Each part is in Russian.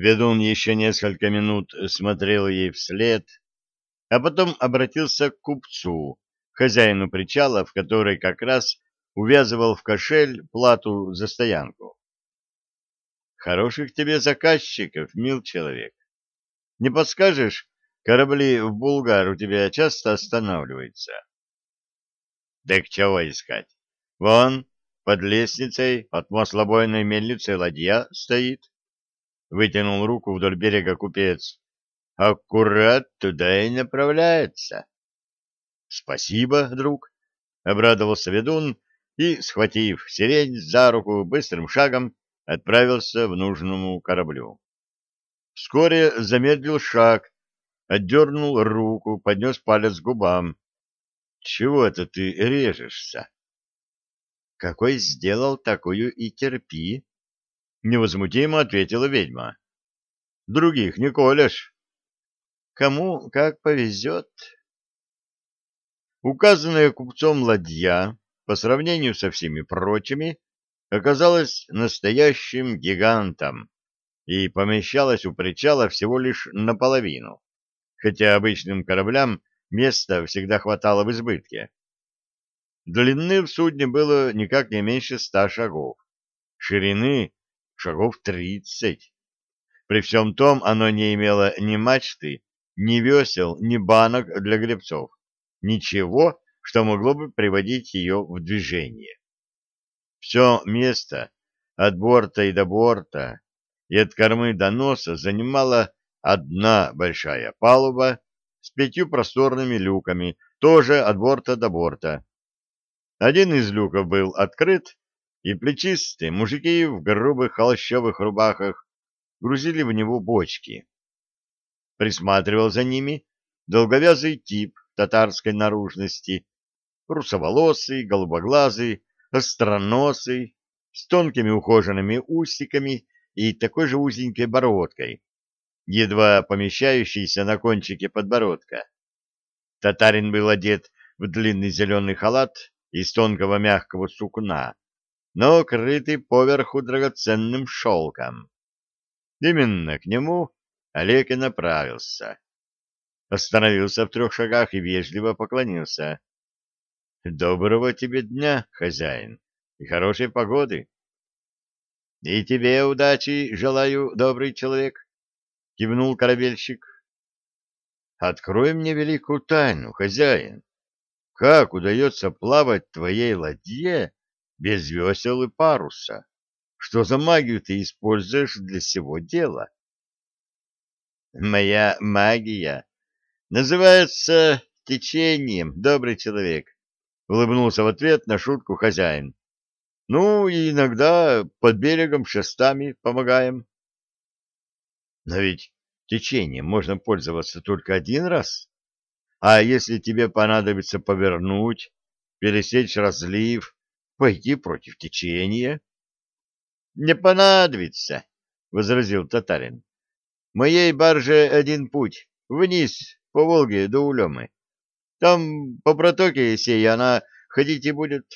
Ведун еще несколько минут смотрел ей вслед, а потом обратился к купцу, хозяину причала, в который как раз увязывал в кошель плату за стоянку. Хороших тебе заказчиков, мил человек. Не подскажешь, корабли в Булгар у тебя часто останавливаются? Да к чего искать? Вон, под лестницей от маслобойной мельницы ладья стоит. Вытянул руку вдоль берега купец. Аккурат туда и направляется. Спасибо, друг, обрадовался ведун и, схватив сирень за руку, быстрым шагом отправился в нужному кораблю. Вскоре замедлил шаг, отдернул руку, поднес палец к губам. — Чего это ты режешься? — Какой сделал, такую и терпи, — невозмутимо ответила ведьма. — Других не колешь. — Кому как повезет. Указанная купцом ладья, по сравнению со всеми прочими, оказалась настоящим гигантом и помещалась у причала всего лишь наполовину, хотя обычным кораблям места всегда хватало в избытке. Длины в судне было никак не меньше ста шагов, ширины шагов тридцать. При всем том оно не имело ни мачты, ни весел, ни банок для гребцов, ничего, что могло бы приводить ее в движение. Все место от борта и до борта и от кормы до носа занимала одна большая палуба с пятью просторными люками, тоже от борта до борта. Один из люков был открыт, и плечистые мужики в грубых холщовых рубахах грузили в него бочки. Присматривал за ними долговязый тип татарской наружности, русоволосый, голубоглазый, остроносый, с тонкими ухоженными усиками и такой же узенькой бородкой, едва помещающейся на кончике подбородка. Татарин был одет в длинный зеленый халат из тонкого мягкого сукна, но крытый поверху драгоценным шелком. Именно к нему Олег и направился. Остановился в трех шагах и вежливо поклонился. Доброго тебе дня, хозяин, и хорошей погоды. — И тебе удачи желаю, добрый человек, — кивнул корабельщик. — Открой мне великую тайну, хозяин. Как удается плавать твоей ладье без весел и паруса? Что за магию ты используешь для всего дела? — Моя магия называется течением, добрый человек, — улыбнулся в ответ на шутку хозяин. — Ну, и иногда под берегом шестами помогаем. — Но ведь течением можно пользоваться только один раз. А если тебе понадобится повернуть, пересечь разлив, пойти против течения? — Не понадобится, — возразил татарин. — Моей барже один путь, вниз, по Волге до Улемы. Там по протоке сей она ходить и будет.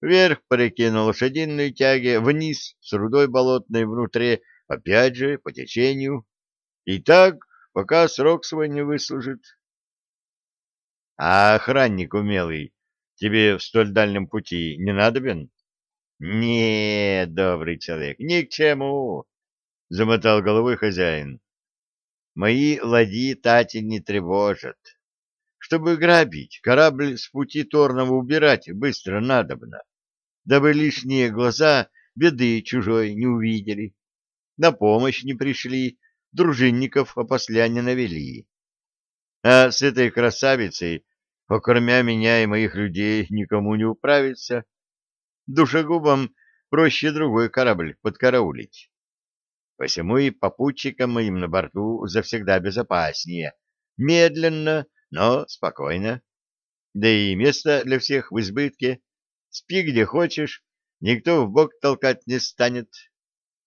Вверх по реке на лошадиной тяге, вниз с рудой болотной внутри, опять же по течению. И так, пока срок свой не выслужит. А охранник умелый тебе в столь дальнем пути не надобен? — Не, добрый человек, ни к чему, — замотал головой хозяин. — Мои ладьи тати не тревожат. Чтобы грабить, корабль с пути Торного убирать быстро надобно, дабы лишние глаза беды чужой не увидели, на помощь не пришли, дружинников опосля не навели. А с этой красавицей, окромя меня и моих людей, никому не управиться. Душегубам проще другой корабль подкараулить. Посему и попутчикам моим на борту завсегда безопаснее. Медленно, но спокойно. Да и место для всех в избытке. Спи где хочешь, никто в бок толкать не станет.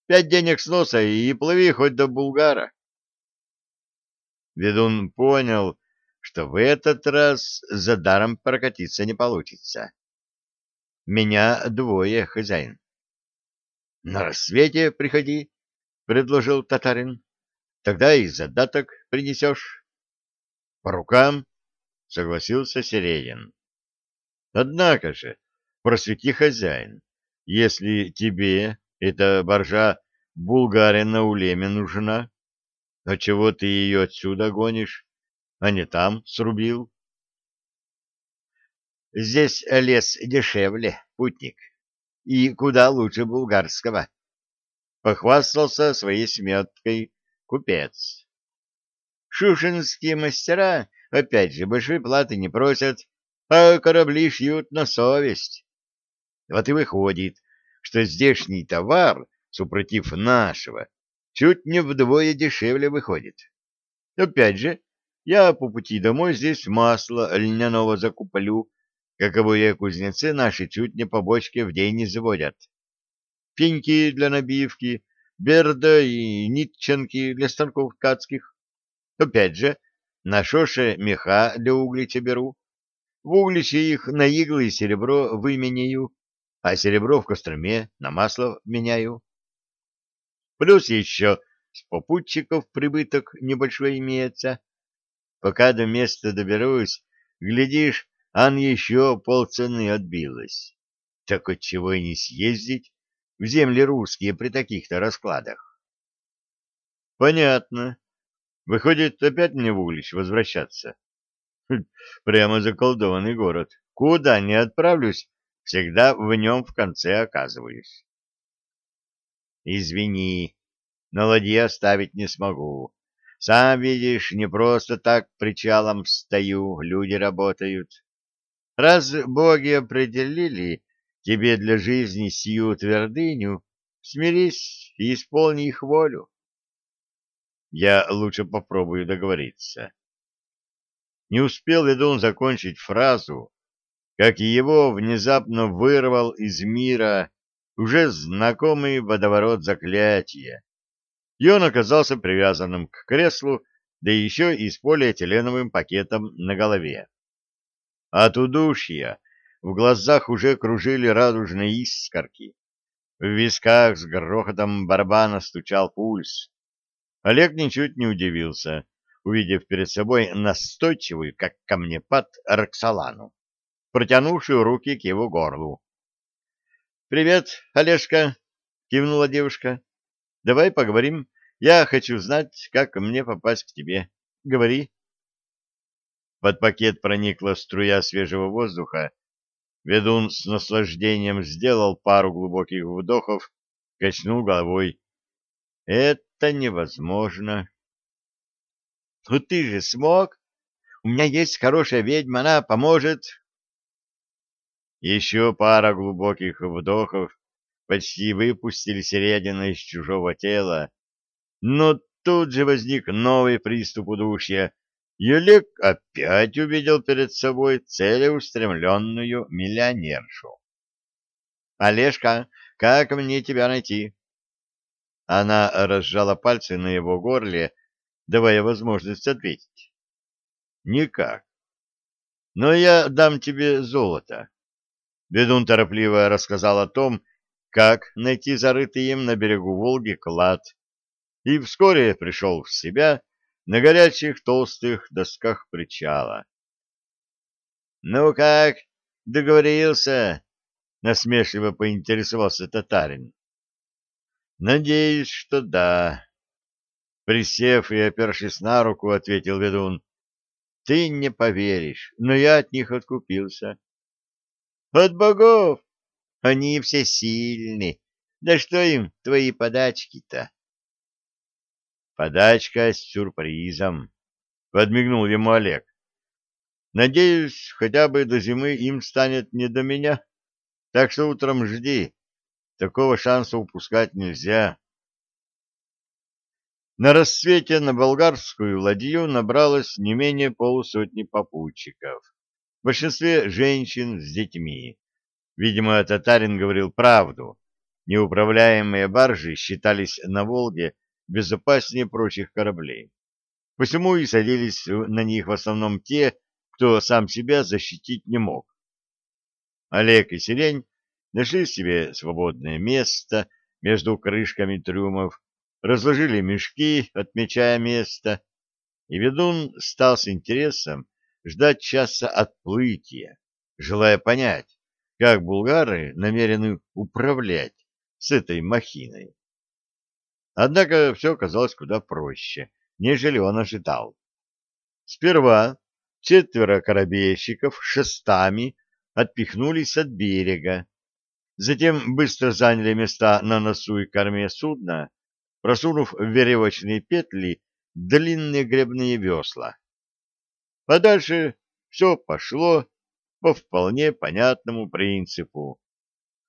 Пять денег с носа и плыви хоть до Булгара. Ведун понял, что в этот раз за даром прокатиться не получится. Меня двое, хозяин. — На рассвете приходи, — предложил татарин. тогда и задаток принесешь. — По рукам, — согласился Середин. — Однако же, просвети хозяин, если тебе эта боржа Булгарин на улеме нужна, а чего ты ее отсюда гонишь, а не там срубил? — Здесь лес дешевле, путник, и куда лучше булгарского. Похвастался своей сметкой купец. Шушинские мастера, опять же, большой платы не просят, а корабли шьют на совесть. Вот и выходит, что здешний товар, супротив нашего, чуть не вдвое дешевле выходит. Опять же, я по пути домой здесь масло льняного закуплю, каковое кузнецы наши чуть не по бочке в день не заводят. Пеньки для набивки, берда и нитченки для станков ткацких. Опять же, на шоше меха для углича беру. В угличе их на иглы и серебро выменяю, а серебро в костроме на масло меняю. Плюс еще с попутчиков прибыток небольшой имеется. Пока до места доберусь, глядишь, ан еще полцены отбилось. Так отчего и не съездить в земли русские при таких-то раскладах? Понятно. Выходит, опять мне в Углич возвращаться? Хм, прямо заколдованный город. Куда не отправлюсь, всегда в нем в конце оказываюсь. Извини, на ладье оставить не смогу. Сам видишь, не просто так причалом стою, люди работают. Раз боги определили тебе для жизни сию твердыню, смирись и исполни их волю я лучше попробую договориться. Не успел ведун закончить фразу, как его внезапно вырвал из мира уже знакомый водоворот заклятия, и он оказался привязанным к креслу, да еще и с полиэтиленовым пакетом на голове. От удушья в глазах уже кружили радужные искорки, в висках с грохотом барабана стучал пульс, Олег ничуть не удивился, увидев перед собой настойчивую, как камнепад, Роксолану, протянувшую руки к его горлу. — Привет, Олежка! — кивнула девушка. — Давай поговорим. Я хочу знать, как мне попасть к тебе. Говори. Под пакет проникла струя свежего воздуха. Ведун с наслаждением сделал пару глубоких вдохов, качнул головой. — Это невозможно. — Ну ты же смог? У меня есть хорошая ведьма, она поможет. Еще пара глубоких вдохов почти выпустили середина из чужого тела, но тут же возник новый приступ удушья, и Олег опять увидел перед собой целеустремленную миллионершу. — Олежка, как мне тебя найти? Она разжала пальцы на его горле, давая возможность ответить. Никак. Но я дам тебе золото. Ведун торопливо рассказал о том, как найти зарытый им на берегу Волги клад, и вскоре пришел в себя на горячих толстых досках причала. — Ну как, договорился? — насмешливо поинтересовался татарин. Надеюсь, что да. Присев и опершись на руку, ответил ведун. Ты не поверишь, но я от них откупился. От богов! Они все сильны. Да что им твои подачки-то? Подачка с сюрпризом, подмигнул ему Олег. Надеюсь, хотя бы до зимы им станет не до меня. Так что утром жди. Такого шанса упускать нельзя. На рассвете на болгарскую ладью набралось не менее полусотни попутчиков. В большинстве женщин с детьми. Видимо, татарин говорил правду. Неуправляемые баржи считались на Волге безопаснее прочих кораблей. Посему и садились на них в основном те, кто сам себя защитить не мог. Олег и Сирень нашли себе свободное место между крышками трюмов разложили мешки, отмечая место, и ведун стал с интересом ждать часа отплытия, желая понять, как булгары намерены управлять с этой махиной. Однако все оказалось куда проще, нежели он ожидал. Сперва четверо корабейщиков шестами отпихнулись от берега, затем быстро заняли места на носу и корме судна, просунув в веревочные петли длинные гребные весла. Подальше все пошло по вполне понятному принципу.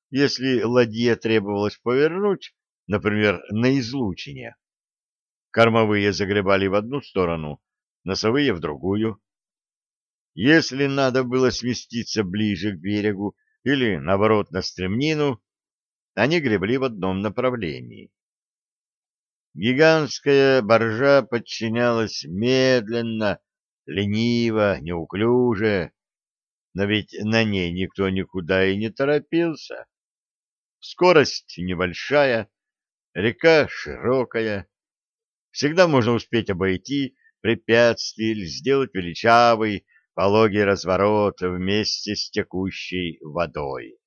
Если ладье требовалось повернуть, например, на излучине, кормовые загребали в одну сторону, носовые — в другую. Если надо было сместиться ближе к берегу или, наоборот, на стремнину, они гребли в одном направлении. Гигантская боржа подчинялась медленно, лениво, неуклюже, но ведь на ней никто никуда и не торопился. Скорость небольшая, река широкая. Всегда можно успеть обойти препятствие или сделать величавый, пологий разворот вместе с текущей водой.